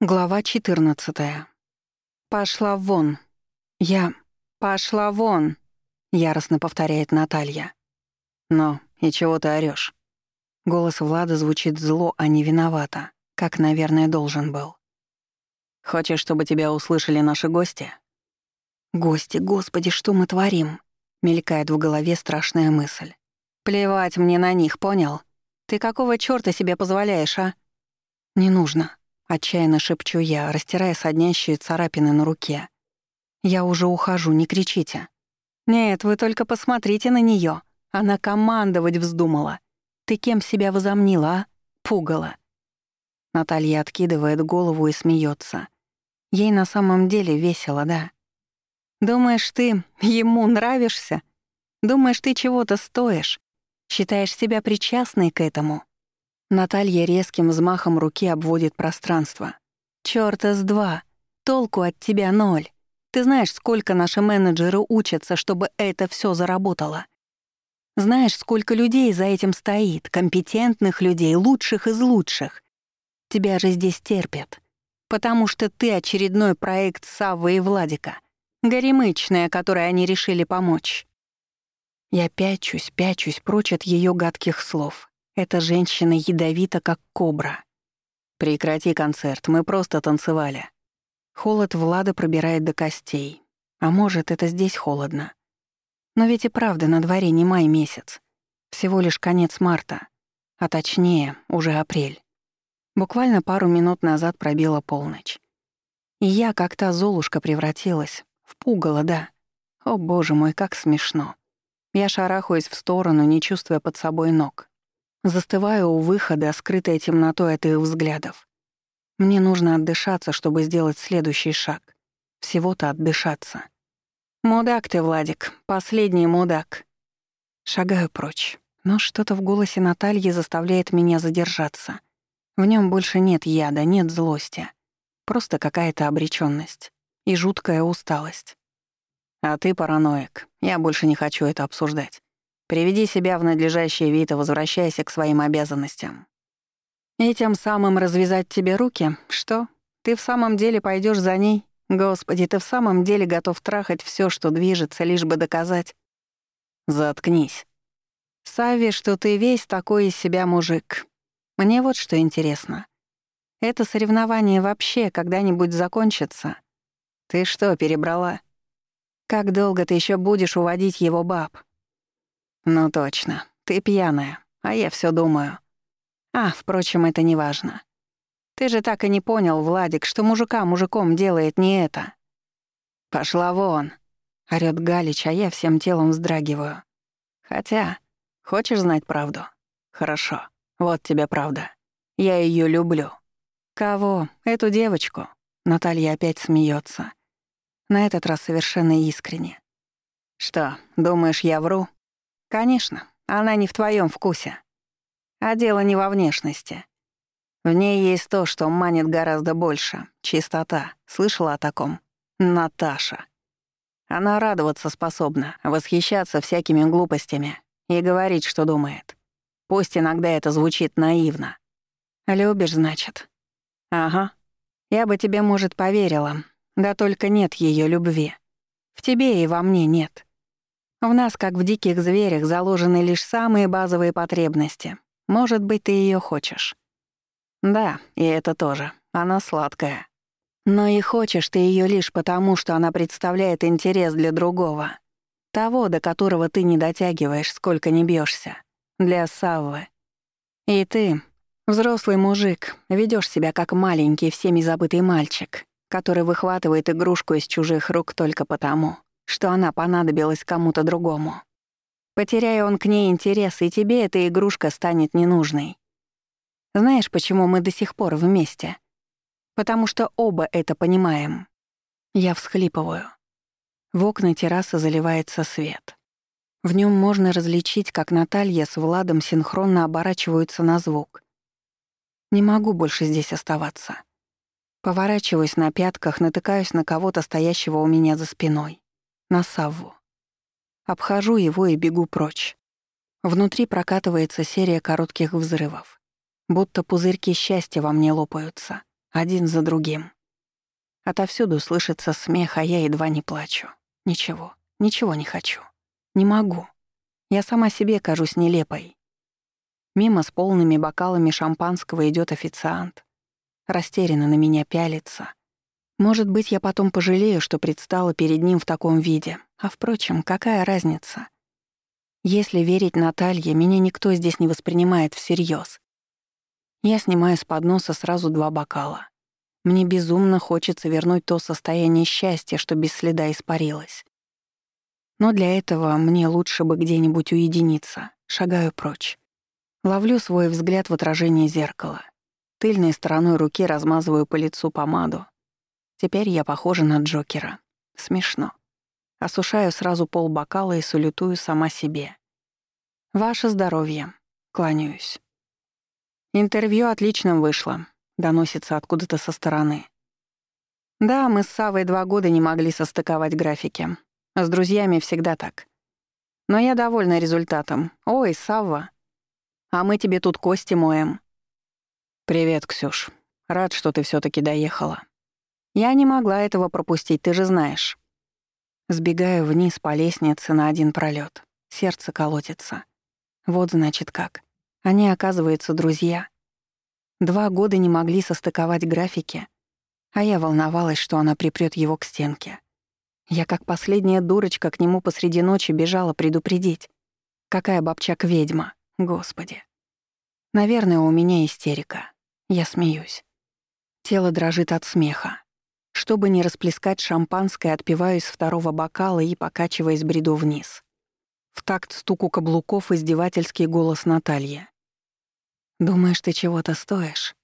Глава 14. «Пошла вон!» «Я... пошла вон!» — яростно повторяет Наталья. «Но и чего ты орёшь?» Голос Влада звучит зло, а не виновато, как, наверное, должен был. «Хочешь, чтобы тебя услышали наши гости?» «Гости, господи, что мы творим?» — мелькает в голове страшная мысль. «Плевать мне на них, понял? Ты какого чёрта себе позволяешь, а?» «Не нужно», Отчаянно шепчу я, растирая соднящие царапины на руке. «Я уже ухожу, не кричите». «Нет, вы только посмотрите на неё. Она командовать вздумала. Ты кем себя возомнила, а? Пугала». Наталья откидывает голову и смеется. Ей на самом деле весело, да? «Думаешь, ты ему нравишься? Думаешь, ты чего-то стоишь? Считаешь себя причастной к этому?» Наталья резким взмахом руки обводит пространство. «Чёрта с два! Толку от тебя ноль! Ты знаешь, сколько наши менеджеры учатся, чтобы это всё заработало? Знаешь, сколько людей за этим стоит, компетентных людей, лучших из лучших? Тебя же здесь терпят, потому что ты очередной проект Саввы и Владика, горемычная, которой они решили помочь». Я пячусь, пячусь прочь от её гадких слов. Эта женщина ядовита, как кобра. Прекрати концерт, мы просто танцевали. Холод Влада пробирает до костей. А может, это здесь холодно. Но ведь и правда на дворе не май месяц. Всего лишь конец марта. А точнее, уже апрель. Буквально пару минут назад пробила полночь. И я, как та золушка, превратилась. В пугало, да. О, боже мой, как смешно. Я шарахаюсь в сторону, не чувствуя под собой ног. Застываю у выхода, скрытая темнотой от их взглядов. Мне нужно отдышаться, чтобы сделать следующий шаг. Всего-то отдышаться. «Мудак ты, Владик, последний мудак». Шагаю прочь, но что-то в голосе Натальи заставляет меня задержаться. В нем больше нет яда, нет злости. Просто какая-то обречённость и жуткая усталость. «А ты параноик. Я больше не хочу это обсуждать. Приведи себя в надлежащий вид и возвращайся к своим обязанностям. И тем самым развязать тебе руки? Что? Ты в самом деле пойдешь за ней? Господи, ты в самом деле готов трахать все, что движется, лишь бы доказать? Заткнись. Сави, что ты весь такой из себя мужик. Мне вот что интересно. Это соревнование вообще когда-нибудь закончится? Ты что, перебрала? Как долго ты еще будешь уводить его баб? «Ну точно, ты пьяная, а я все думаю. А, впрочем, это не важно. Ты же так и не понял, Владик, что мужика мужиком делает не это». «Пошла вон!» — орёт Галич, а я всем телом вздрагиваю. «Хотя, хочешь знать правду? Хорошо, вот тебе правда. Я ее люблю». «Кого? Эту девочку?» Наталья опять смеется. На этот раз совершенно искренне. «Что, думаешь, я вру?» Конечно, она не в твоем вкусе. А дело не во внешности. В ней есть то, что манит гораздо больше. Чистота. Слышала о таком? Наташа. Она радоваться способна, восхищаться всякими глупостями и говорить, что думает. Пусть иногда это звучит наивно. Любишь, значит? Ага. Я бы тебе, может, поверила. Да только нет ее любви. В тебе и во мне нет. В нас, как в диких зверях, заложены лишь самые базовые потребности. Может быть, ты ее хочешь. Да, и это тоже. Она сладкая. Но и хочешь ты ее лишь потому, что она представляет интерес для другого. Того, до которого ты не дотягиваешь, сколько не бьешься. Для Саввы. И ты, взрослый мужик, ведешь себя как маленький, всеми забытый мальчик, который выхватывает игрушку из чужих рук только потому, что она понадобилась кому-то другому. Потеряя он к ней интерес, и тебе эта игрушка станет ненужной. Знаешь, почему мы до сих пор вместе? Потому что оба это понимаем. Я всхлипываю. В окна террасы заливается свет. В нем можно различить, как Наталья с Владом синхронно оборачиваются на звук. Не могу больше здесь оставаться. Поворачиваюсь на пятках, натыкаюсь на кого-то, стоящего у меня за спиной на Савву. Обхожу его и бегу прочь. Внутри прокатывается серия коротких взрывов. Будто пузырьки счастья во мне лопаются, один за другим. Отовсюду слышится смех, а я едва не плачу. Ничего, ничего не хочу. Не могу. Я сама себе кажусь нелепой. Мимо с полными бокалами шампанского идет официант. Растерянно на меня пялится. Может быть, я потом пожалею, что предстала перед ним в таком виде. А впрочем, какая разница? Если верить Наталье, меня никто здесь не воспринимает всерьез. Я снимаю с подноса сразу два бокала. Мне безумно хочется вернуть то состояние счастья, что без следа испарилось. Но для этого мне лучше бы где-нибудь уединиться. Шагаю прочь. Ловлю свой взгляд в отражении зеркала. Тыльной стороной руки размазываю по лицу помаду. Теперь я похожа на Джокера. Смешно. Осушаю сразу пол бокала и салютую сама себе. «Ваше здоровье». Кланяюсь. «Интервью отлично вышло», — доносится откуда-то со стороны. «Да, мы с Савой два года не могли состыковать графики. С друзьями всегда так. Но я довольна результатом. Ой, Савва. А мы тебе тут кости моем». «Привет, Ксюш. Рад, что ты все таки доехала». «Я не могла этого пропустить, ты же знаешь». Сбегаю вниз по лестнице на один пролет. Сердце колотится. Вот значит как. Они, оказывается, друзья. Два года не могли состыковать графики, а я волновалась, что она припрёт его к стенке. Я как последняя дурочка к нему посреди ночи бежала предупредить. Какая бабчак-ведьма, господи. Наверное, у меня истерика. Я смеюсь. Тело дрожит от смеха. Чтобы не расплескать шампанское, отпиваю из второго бокала и, покачиваясь, бреду вниз. В такт стуку каблуков издевательский голос Натальи. «Думаешь, ты чего-то стоишь?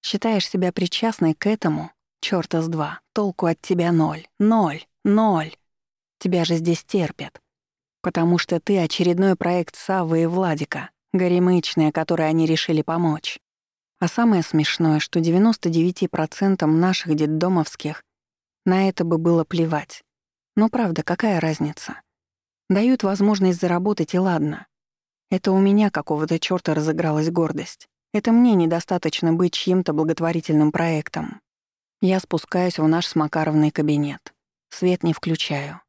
Считаешь себя причастной к этому? Чёрта с два. Толку от тебя ноль. Ноль. Ноль. Тебя же здесь терпят. Потому что ты очередной проект Саввы и Владика, горемычная, которой они решили помочь. А самое смешное, что 99% наших детдомовских на это бы было плевать. Но правда, какая разница? Дают возможность заработать, и ладно. Это у меня какого-то чёрта разыгралась гордость. Это мне недостаточно быть чьим-то благотворительным проектом. Я спускаюсь в наш с Макаровной кабинет. Свет не включаю.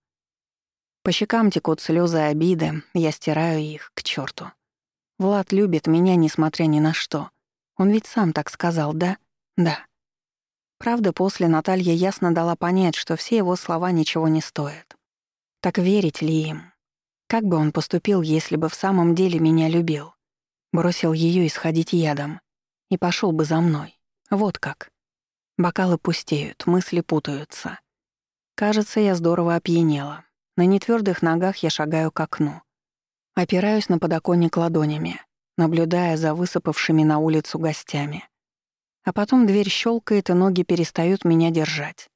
По щекам текут слезы обиды, я стираю их, к чёрту. Влад любит меня, несмотря ни на что. Он ведь сам так сказал, да? Да. Правда, после Наталья ясно дала понять, что все его слова ничего не стоят. Так верить ли им? Как бы он поступил, если бы в самом деле меня любил? Бросил ее исходить ядом. И пошел бы за мной. Вот как. Бокалы пустеют, мысли путаются. Кажется, я здорово опьянела. На нетвердых ногах я шагаю к окну. Опираюсь на подоконник ладонями наблюдая за высыпавшими на улицу гостями. А потом дверь щелкает, и ноги перестают меня держать.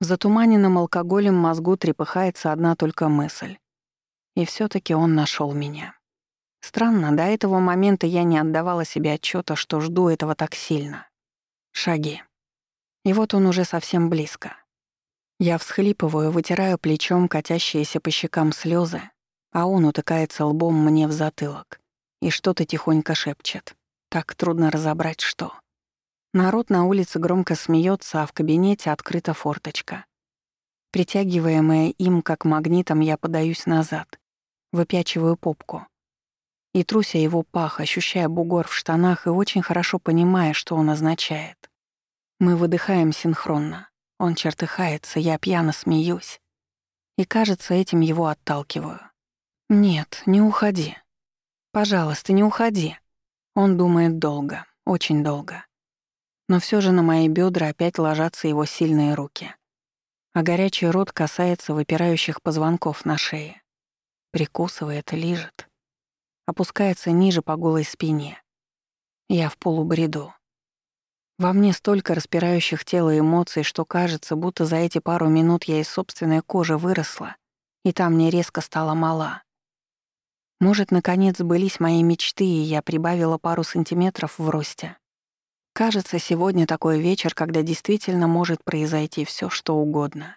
В затуманенном алкоголем мозгу трепыхается одна только мысль. И все таки он нашел меня. Странно, до этого момента я не отдавала себе отчета, что жду этого так сильно. Шаги. И вот он уже совсем близко. Я всхлипываю, вытираю плечом катящиеся по щекам слезы, а он утыкается лбом мне в затылок и что-то тихонько шепчет. Так трудно разобрать, что. Народ на улице громко смеется, а в кабинете открыта форточка. Притягиваемая им как магнитом, я подаюсь назад, выпячиваю попку. И труся его пах, ощущая бугор в штанах и очень хорошо понимая, что он означает. Мы выдыхаем синхронно. Он чертыхается, я пьяно смеюсь. И, кажется, этим его отталкиваю. «Нет, не уходи», Пожалуйста, не уходи. Он думает долго, очень долго. Но все же на мои бедра опять ложатся его сильные руки. А горячий рот касается выпирающих позвонков на шее. Прикусывает, лижет. Опускается ниже по голой спине. Я в полубреду. Во мне столько распирающих тело эмоций, что кажется, будто за эти пару минут я из собственной кожи выросла, и там мне резко стала мала. Может, наконец сбылись мои мечты, и я прибавила пару сантиметров в росте. Кажется, сегодня такой вечер, когда действительно может произойти все, что угодно.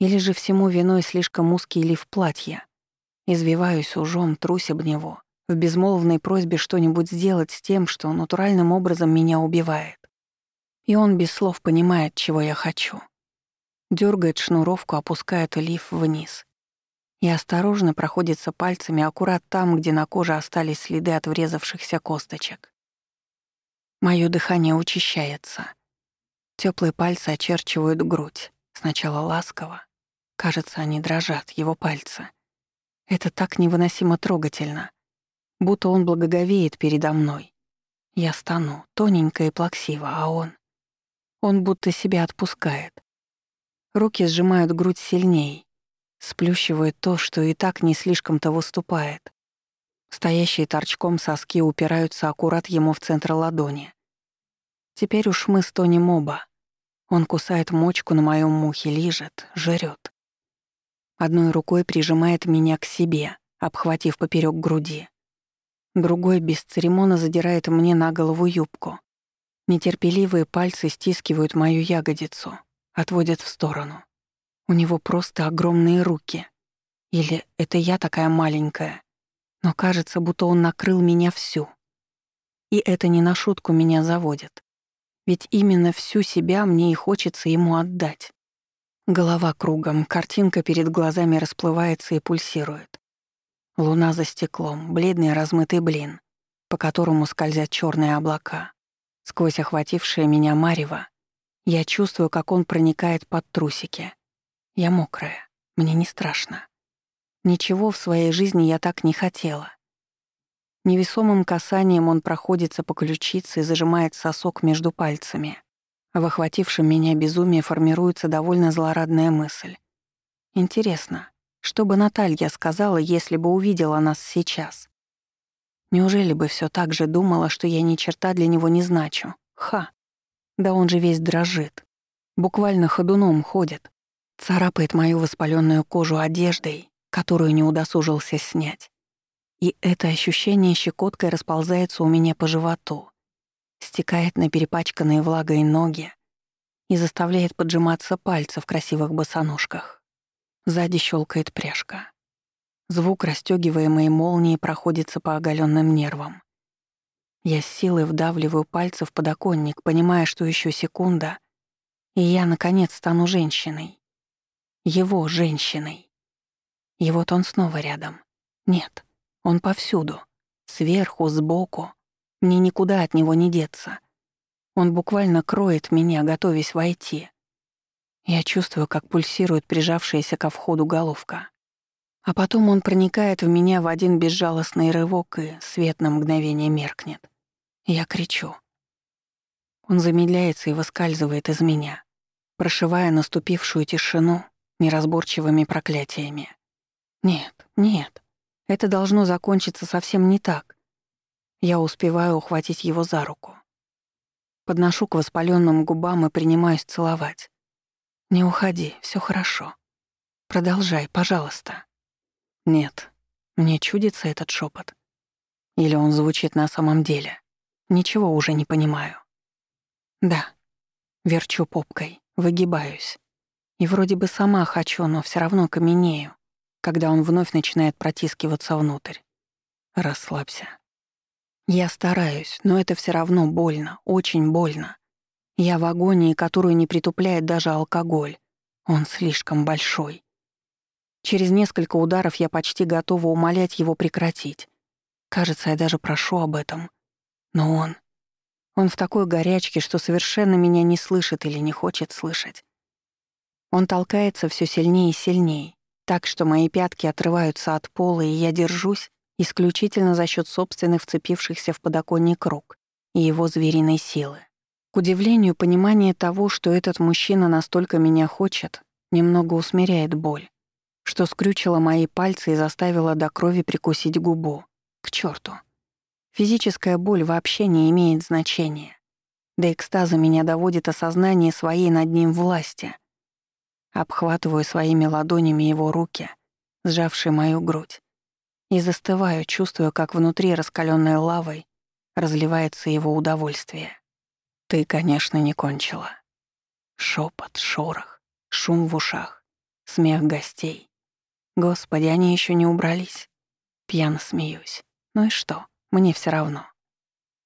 Или же всему виной слишком узкий лиф платья. Извиваюсь ужом, трусь об него, в безмолвной просьбе что-нибудь сделать с тем, что натуральным образом меня убивает. И он без слов понимает, чего я хочу. Дёргает шнуровку, опускает лиф вниз. И осторожно проходится пальцами аккурат там, где на коже остались следы от врезавшихся косточек. Моё дыхание учащается. Теплые пальцы очерчивают грудь. Сначала ласково. Кажется, они дрожат, его пальцы. Это так невыносимо трогательно. Будто он благоговеет передо мной. Я стану, тоненько и плаксиво, а он... Он будто себя отпускает. Руки сжимают грудь сильней, сплющивают то, что и так не слишком-то выступает. Стоящие торчком соски упираются аккурат ему в центр ладони. Теперь уж мы стонем оба. Он кусает мочку на моем мухе, лижет, жрет. Одной рукой прижимает меня к себе, обхватив поперек груди. Другой бесцеремонно задирает мне на голову юбку. Нетерпеливые пальцы стискивают мою ягодицу, отводят в сторону. У него просто огромные руки. Или это я такая маленькая? Но кажется, будто он накрыл меня всю. И это не на шутку меня заводит. Ведь именно всю себя мне и хочется ему отдать. Голова кругом, картинка перед глазами расплывается и пульсирует. Луна за стеклом, бледный размытый блин, по которому скользят черные облака. Сквозь охватившее меня марево, я чувствую, как он проникает под трусики. Я мокрая, мне не страшно. Ничего в своей жизни я так не хотела. Невесомым касанием он проходится по ключице и зажимает сосок между пальцами. В охватившем меня безумие формируется довольно злорадная мысль. Интересно, что бы Наталья сказала, если бы увидела нас сейчас? Неужели бы все так же думала, что я ни черта для него не значу? Ха! Да он же весь дрожит. Буквально ходуном ходит. Царапает мою воспаленную кожу одеждой, которую не удосужился снять. И это ощущение щекоткой расползается у меня по животу, стекает на перепачканные влагой ноги и заставляет поджиматься пальцы в красивых босоножках. Сзади щелкает пряжка. Звук расстёгиваемой молнии проходится по оголенным нервам. Я с силой вдавливаю пальцы в подоконник, понимая, что еще секунда, и я, наконец, стану женщиной. Его женщиной. И вот он снова рядом. Нет, он повсюду. Сверху, сбоку. Мне никуда от него не деться. Он буквально кроет меня, готовясь войти. Я чувствую, как пульсирует прижавшаяся ко входу головка. А потом он проникает в меня в один безжалостный рывок, и свет на мгновение меркнет. Я кричу. Он замедляется и выскальзывает из меня, прошивая наступившую тишину неразборчивыми проклятиями. Нет, нет, это должно закончиться совсем не так. Я успеваю ухватить его за руку. Подношу к воспаленным губам и принимаюсь целовать. «Не уходи, все хорошо. Продолжай, пожалуйста». Нет, мне чудится этот шепот. Или он звучит на самом деле. Ничего уже не понимаю. Да, верчу попкой, выгибаюсь. И вроде бы сама хочу, но все равно каменею, когда он вновь начинает протискиваться внутрь. Расслабься. Я стараюсь, но это все равно больно, очень больно. Я в агонии, которую не притупляет даже алкоголь. Он слишком большой. Через несколько ударов я почти готова умолять его прекратить. Кажется, я даже прошу об этом. Но он... Он в такой горячке, что совершенно меня не слышит или не хочет слышать. Он толкается все сильнее и сильнее, так что мои пятки отрываются от пола, и я держусь исключительно за счет собственных вцепившихся в подоконник рук и его звериной силы. К удивлению, понимание того, что этот мужчина настолько меня хочет, немного усмиряет боль что скрючило мои пальцы и заставило до крови прикусить губу. К черту. Физическая боль вообще не имеет значения. До экстаза меня доводит осознание своей над ним власти. Обхватываю своими ладонями его руки, сжавшие мою грудь, и застываю, чувствуя, как внутри раскаленной лавой разливается его удовольствие. Ты, конечно, не кончила. Шепот, шорох, шум в ушах, смех гостей. Господи, они еще не убрались. Пьяно смеюсь. Ну и что? Мне все равно.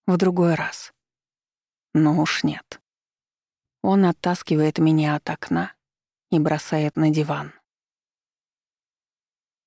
В другой раз. Ну уж нет. Он оттаскивает меня от окна и бросает на диван.